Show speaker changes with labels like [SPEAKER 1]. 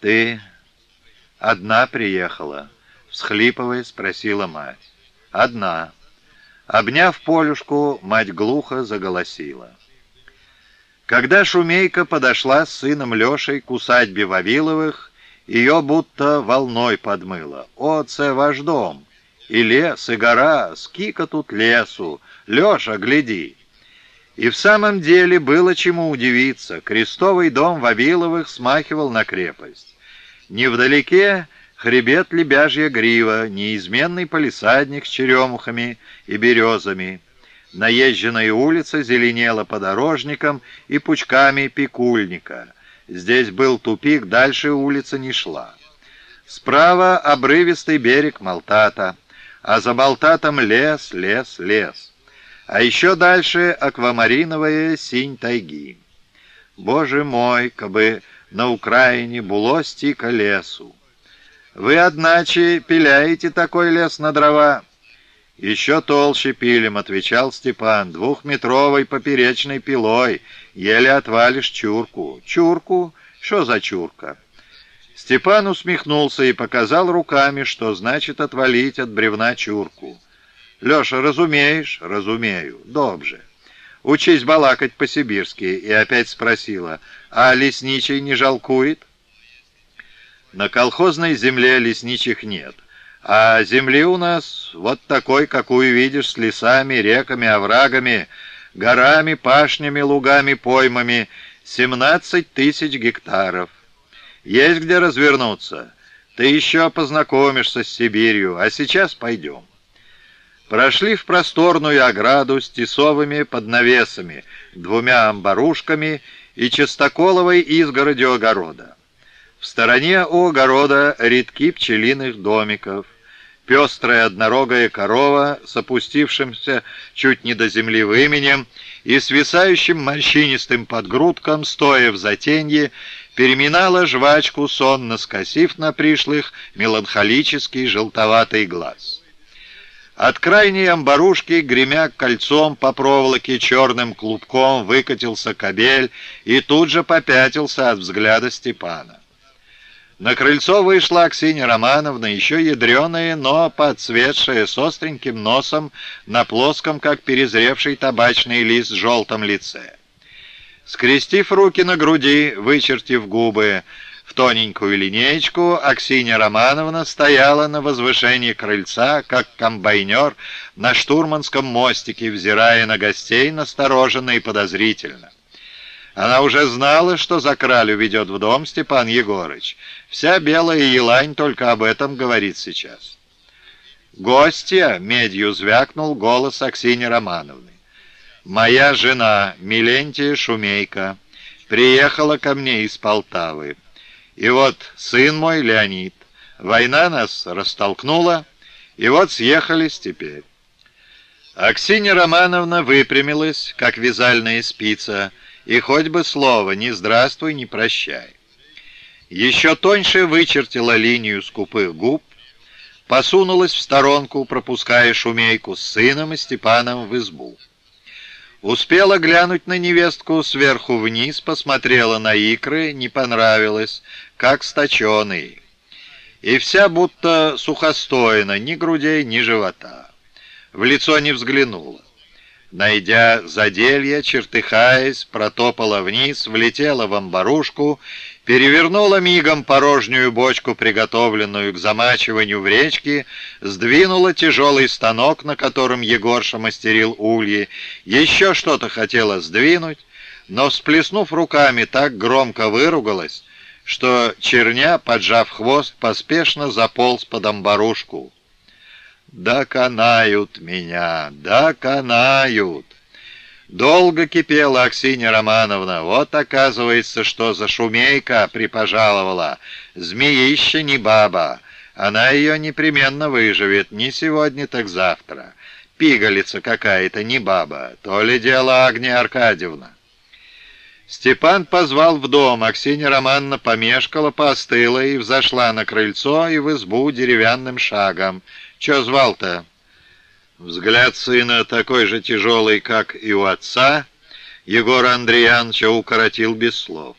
[SPEAKER 1] «Ты одна приехала?» — всхлипывая, спросила мать. «Одна». Обняв Полюшку, мать глухо заголосила. Когда Шумейка подошла с сыном Лешей к усадьбе Вавиловых, ее будто волной подмыло. «О, це ваш дом! И лес, и гора, скика тут лесу! Леша, гляди!» И в самом деле было чему удивиться. Крестовый дом Вавиловых смахивал на крепость. Невдалеке хребет лебяжья грива, неизменный полисадник с черемухами и березами. Наезженная улица зеленела подорожником и пучками пикульника. Здесь был тупик, дальше улица не шла. Справа обрывистый берег Малтата, а за Малтатом лес, лес, лес. А еще дальше аквамариновая синь тайги. Боже мой, кабы на Украине было стика лесу. Вы, одначе, пиляете такой лес на дрова?» «Еще толще пилим», — отвечал Степан, — «двухметровой поперечной пилой, еле отвалишь чурку». «Чурку? Что за чурка?» Степан усмехнулся и показал руками, что значит отвалить от бревна чурку. «Леша, разумеешь?» «Разумею. Добже». Учись балакать по-сибирски, и опять спросила, «А лесничий не жалкует?» На колхозной земле лесничих нет. А земли у нас вот такой, какую видишь, с лесами, реками, оврагами, горами, пашнями, лугами, поймами, 17 тысяч гектаров. Есть где развернуться. Ты еще познакомишься с Сибирью, а сейчас пойдем. Прошли в просторную ограду с тесовыми поднавесами, двумя амбарушками и частоколовой изгородью огорода. В стороне у огорода редки пчелиных домиков, пестрая однорогая корова с опустившимся чуть не до земли выменем и свисающим морщинистым подгрудком, стоя в затенье, переминала жвачку, сонно скосив на пришлых меланхолический желтоватый глаз. От крайней амбарушки, гремя кольцом по проволоке, черным клубком выкатился кобель и тут же попятился от взгляда Степана. На крыльцо вышла Аксинья Романовна, еще ядреная, но подсветшая, с остреньким носом, на плоском, как перезревший табачный лист, желтом лице. Скрестив руки на груди, вычертив губы в тоненькую линеечку, Аксинья Романовна стояла на возвышении крыльца, как комбайнер на штурманском мостике, взирая на гостей настороженно и подозрительно. Она уже знала, что за кралю ведет в дом Степан Егорыч. Вся белая елань только об этом говорит сейчас. «Гостья!» — медью звякнул голос Аксини Романовны. «Моя жена, Милентия Шумейка, приехала ко мне из Полтавы. И вот сын мой, Леонид, война нас растолкнула, и вот съехались теперь». Аксинья Романовна выпрямилась, как вязальная спица, — и хоть бы слово «ни здравствуй, ни прощай». Еще тоньше вычертила линию скупых губ, посунулась в сторонку, пропуская шумейку с сыном и Степаном в избу. Успела глянуть на невестку сверху вниз, посмотрела на икры, не понравилось, как сточеный. И вся будто сухостойна, ни грудей, ни живота. В лицо не взглянула. Найдя заделье, чертыхаясь, протопала вниз, влетела в амбарушку, перевернула мигом порожнюю бочку, приготовленную к замачиванию в речке, сдвинула тяжелый станок, на котором Егорша мастерил ульи, еще что-то хотела сдвинуть, но, всплеснув руками, так громко выругалась, что черня, поджав хвост, поспешно заполз под амбарушку. Доконают меня, доконают. Долго кипела Аксинья Романовна. Вот оказывается, что за шумейка припожаловала. Змеища не баба. Она ее непременно выживет. Не сегодня, так завтра. Пигалица какая-то, не баба. То ли дело Агния Аркадьевна. Степан позвал в дом. Аксинья Романовна помешкала, поостыла и взошла на крыльцо и в избу деревянным шагом. Че звал-то?» Взгляд сына, такой же тяжелый, как и у отца, Егора Андреяновича укоротил без слов.